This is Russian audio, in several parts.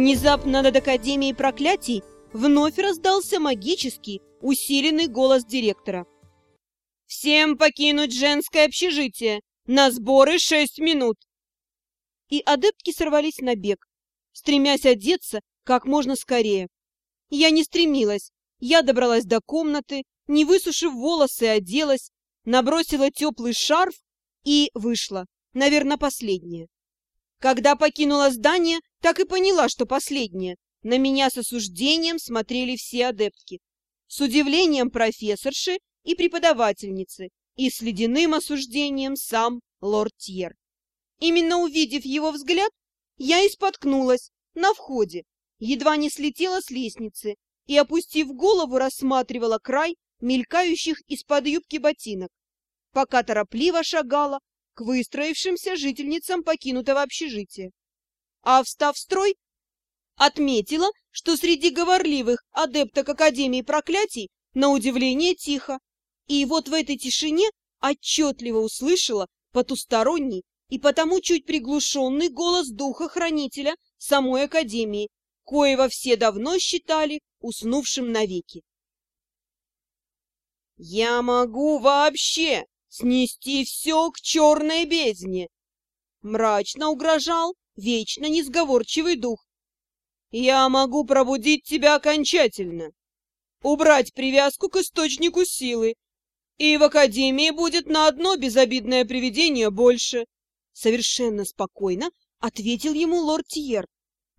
Внезапно над Академией проклятий вновь раздался магический, усиленный голос директора. «Всем покинуть женское общежитие! На сборы шесть минут!» И адептки сорвались на бег, стремясь одеться как можно скорее. Я не стремилась. Я добралась до комнаты, не высушив волосы, оделась, набросила теплый шарф и вышла, наверное, последняя. Когда покинула здание, так и поняла, что последняя. На меня с осуждением смотрели все адептки. С удивлением профессорши и преподавательницы, и с ледяным осуждением сам лорд Тьер. Именно увидев его взгляд, я и споткнулась на входе, едва не слетела с лестницы и, опустив голову, рассматривала край мелькающих из-под юбки ботинок, пока торопливо шагала к выстроившимся жительницам покинутого общежития. А, встав в строй, отметила, что среди говорливых адепток Академии проклятий на удивление тихо, и вот в этой тишине отчетливо услышала потусторонний и потому чуть приглушенный голос духа-хранителя самой Академии, коего все давно считали уснувшим навеки. «Я могу вообще снести все к черной бездне!» Мрачно угрожал вечно несговорчивый дух. «Я могу пробудить тебя окончательно, убрать привязку к источнику силы, и в Академии будет на одно безобидное привидение больше!» Совершенно спокойно ответил ему лорд Тьер.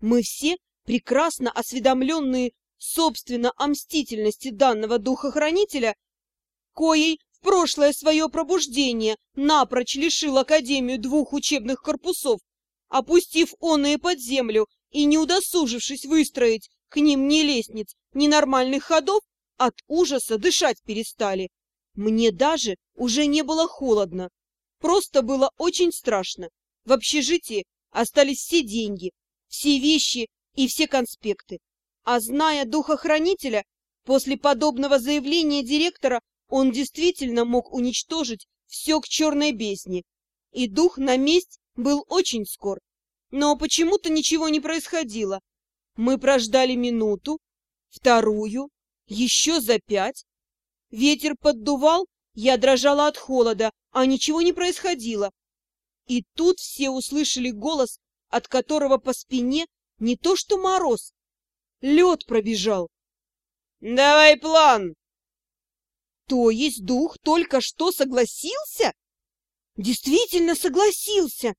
«Мы все прекрасно осведомленные собственно о мстительности данного духохранителя, коей в прошлое свое пробуждение напрочь лишил Академию двух учебных корпусов, опустив оные под землю и не удосужившись выстроить к ним ни лестниц, ни нормальных ходов, от ужаса дышать перестали. Мне даже уже не было холодно, просто было очень страшно. В общежитии остались все деньги, все вещи и все конспекты. А зная духохранителя, после подобного заявления директора он действительно мог уничтожить все к черной бездне. И дух на месть был очень скор. Но почему-то ничего не происходило. Мы прождали минуту, вторую, еще за пять. Ветер поддувал, я дрожала от холода, а ничего не происходило. И тут все услышали голос, от которого по спине не то что мороз, лед пробежал. «Давай план!» То есть дух только что согласился? Действительно согласился!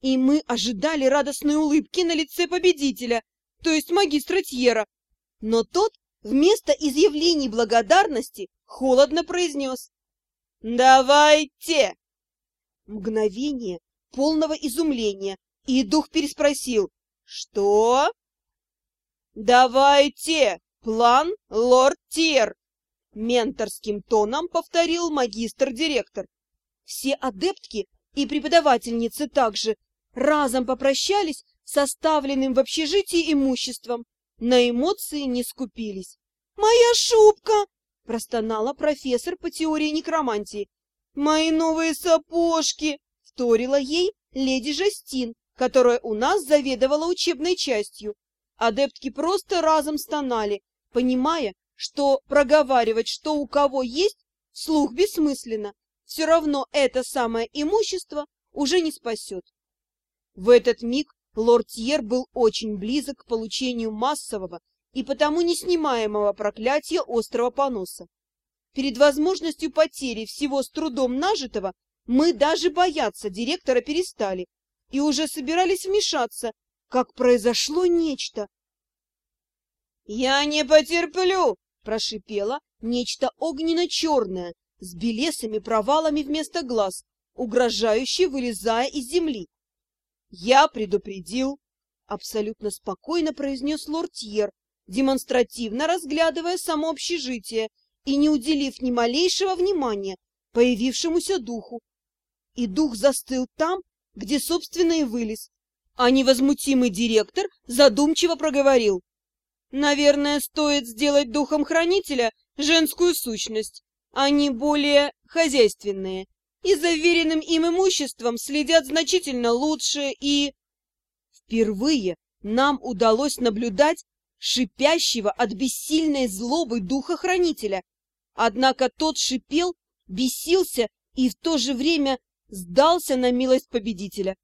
И мы ожидали радостной улыбки на лице победителя, то есть магистра Тьера. Но тот вместо изъявлений благодарности холодно произнес. «Давайте!» Мгновение полного изумления, и дух переспросил. «Что?» «Давайте! План лорд Тир!» Менторским тоном повторил магистр-директор. Все адептки и преподавательницы также разом попрощались с оставленным в общежитии имуществом. На эмоции не скупились. «Моя шубка!» — простонала профессор по теории некромантии. «Мои новые сапожки!» — вторила ей леди Жастин, которая у нас заведовала учебной частью. Адептки просто разом стонали, понимая, что проговаривать, что у кого есть, слух бессмысленно. Все равно это самое имущество уже не спасет. В этот миг лорд Тьер был очень близок к получению массового и потому неснимаемого проклятия острого поноса. Перед возможностью потери всего с трудом нажитого мы даже бояться директора перестали и уже собирались вмешаться, как произошло нечто. «Я не потерплю!» — прошипело нечто огненно-черное с белесыми провалами вместо глаз, угрожающе вылезая из земли. «Я предупредил!» — абсолютно спокойно произнес лортьер, демонстративно разглядывая само общежитие и не уделив ни малейшего внимания появившемуся духу. И дух застыл там, где, собственно, и вылез, а невозмутимый директор задумчиво проговорил. «Наверное, стоит сделать духом хранителя женскую сущность. Они более хозяйственные, и за им имуществом следят значительно лучше и...» Впервые нам удалось наблюдать шипящего от бессильной злобы духа-хранителя. Однако тот шипел, бесился и в то же время сдался на милость победителя.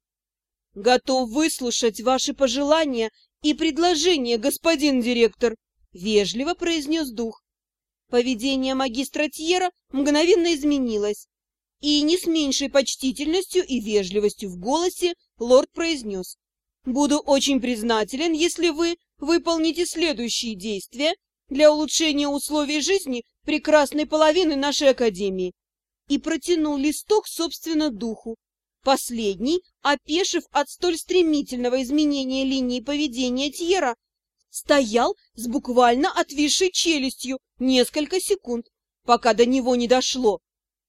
«Готов выслушать ваши пожелания и предложения, господин директор», — вежливо произнес дух. Поведение магистра Тьера мгновенно изменилось, и не с меньшей почтительностью и вежливостью в голосе лорд произнес. «Буду очень признателен, если вы выполните следующие действия для улучшения условий жизни прекрасной половины нашей академии и протянул листок собственно духу. Последний, опешив от столь стремительного изменения линии поведения Тьера, стоял с буквально отвисшей челюстью несколько секунд, пока до него не дошло.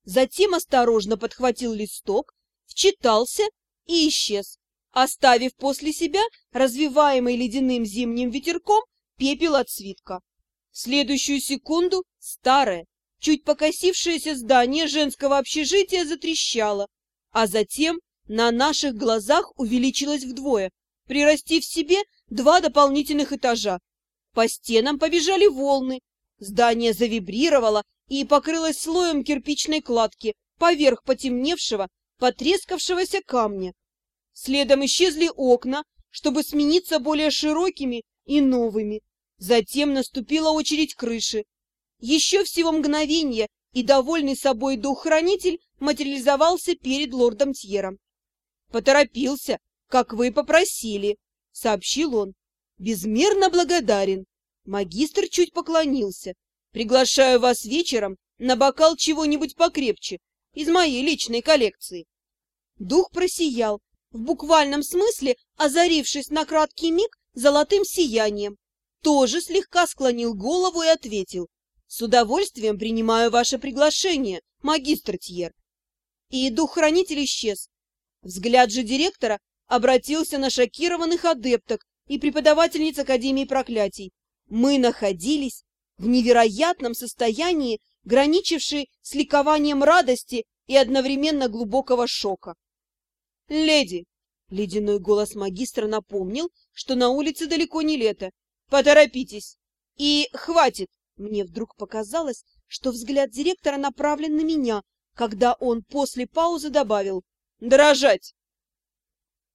Затем осторожно подхватил листок, вчитался и исчез, оставив после себя развиваемый ледяным зимним ветерком пепел от свитка. В следующую секунду старое, чуть покосившееся здание женского общежития затрещало, а затем на наших глазах увеличилось вдвое, прирастив себе два дополнительных этажа. По стенам побежали волны, здание завибрировало и покрылось слоем кирпичной кладки поверх потемневшего, потрескавшегося камня. Следом исчезли окна, чтобы смениться более широкими и новыми. Затем наступила очередь крыши. Еще всего мгновение, и довольный собой дух-хранитель материализовался перед лордом Тьером. «Поторопился, как вы попросили», — сообщил он. «Безмерно благодарен». Магистр чуть поклонился. «Приглашаю вас вечером на бокал чего-нибудь покрепче из моей личной коллекции». Дух просиял, в буквальном смысле озарившись на краткий миг золотым сиянием, тоже слегка склонил голову и ответил. «С удовольствием принимаю ваше приглашение, магистр Тьер». И дух-хранитель исчез. Взгляд же директора обратился на шокированных адепток и преподавательниц Академии проклятий. Мы находились в невероятном состоянии, граничившей с ликованием радости и одновременно глубокого шока. «Леди!» — ледяной голос магистра напомнил, что на улице далеко не лето, Поторопитесь. И хватит. Мне вдруг показалось, что взгляд директора направлен на меня, когда он после паузы добавил «Дрожать!».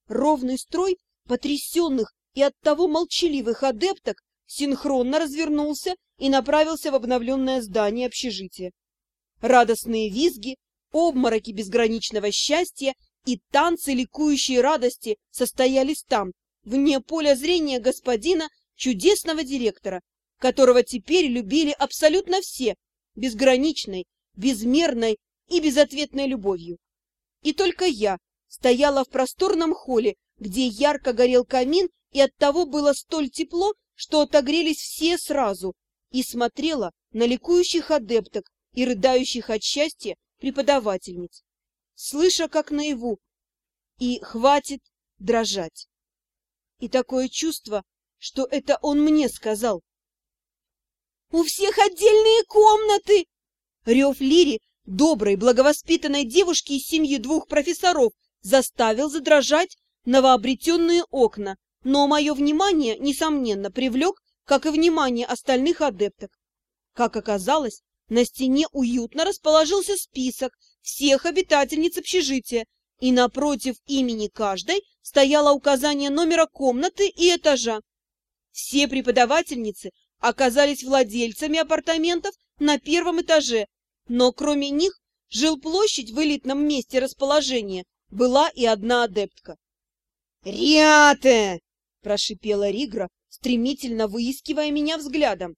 Ровный строй потрясенных и оттого молчаливых адепток синхронно развернулся и направился в обновленное здание общежития. Радостные визги, обмороки безграничного счастья и танцы ликующей радости состоялись там, вне поля зрения господина чудесного директора, которого теперь любили абсолютно все, безграничной, безмерной и безответной любовью. И только я стояла в просторном холле, где ярко горел камин, и оттого было столь тепло, что отогрелись все сразу, и смотрела на ликующих адепток и рыдающих от счастья преподавательниц, слыша, как наяву, и хватит дрожать. И такое чувство, что это он мне сказал. «У всех отдельные комнаты!» Рев Лири, доброй, благовоспитанной девушки из семьи двух профессоров, заставил задрожать новообретенные окна, но мое внимание, несомненно, привлек, как и внимание остальных адепток. Как оказалось, на стене уютно расположился список всех обитательниц общежития, и напротив имени каждой стояло указание номера комнаты и этажа. Все преподавательницы оказались владельцами апартаментов на первом этаже, но кроме них жилплощадь в элитном месте расположения была и одна адептка. «Риате!» – прошипела Ригра, стремительно выискивая меня взглядом.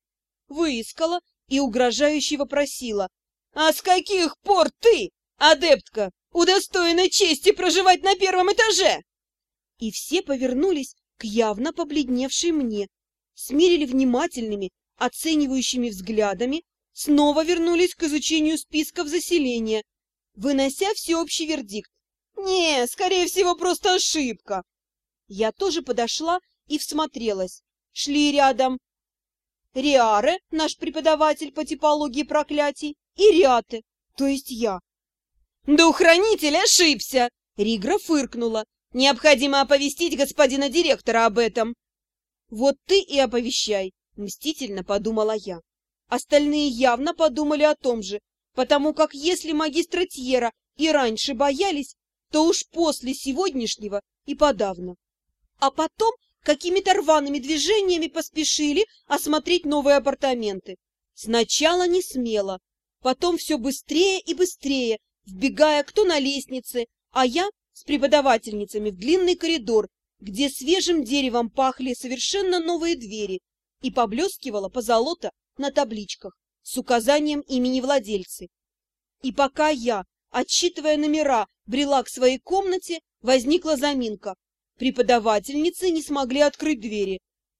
Выискала и угрожающе вопросила. «А с каких пор ты, адептка, удостоена чести проживать на первом этаже?» И все повернулись к явно побледневшей мне, смирили внимательными, оценивающими взглядами, снова вернулись к изучению списков заселения, вынося всеобщий вердикт. «Не, скорее всего, просто ошибка!» Я тоже подошла и всмотрелась. Шли рядом Риаре, наш преподаватель по типологии проклятий, и Риате, то есть я. «Дух-хранитель ошибся!» Ригра фыркнула. Необходимо оповестить господина директора об этом. Вот ты и оповещай, мстительно подумала я. Остальные явно подумали о том же, потому как если магистра Тьера и раньше боялись, то уж после сегодняшнего и подавно. А потом какими-то рваными движениями поспешили осмотреть новые апартаменты. Сначала не смело, потом все быстрее и быстрее, вбегая кто на лестнице, а я с преподавательницами в длинный коридор, где свежим деревом пахли совершенно новые двери и поблескивала позолота на табличках с указанием имени владельцы. И пока я, отсчитывая номера, брела к своей комнате, возникла заминка. Преподавательницы не смогли открыть двери.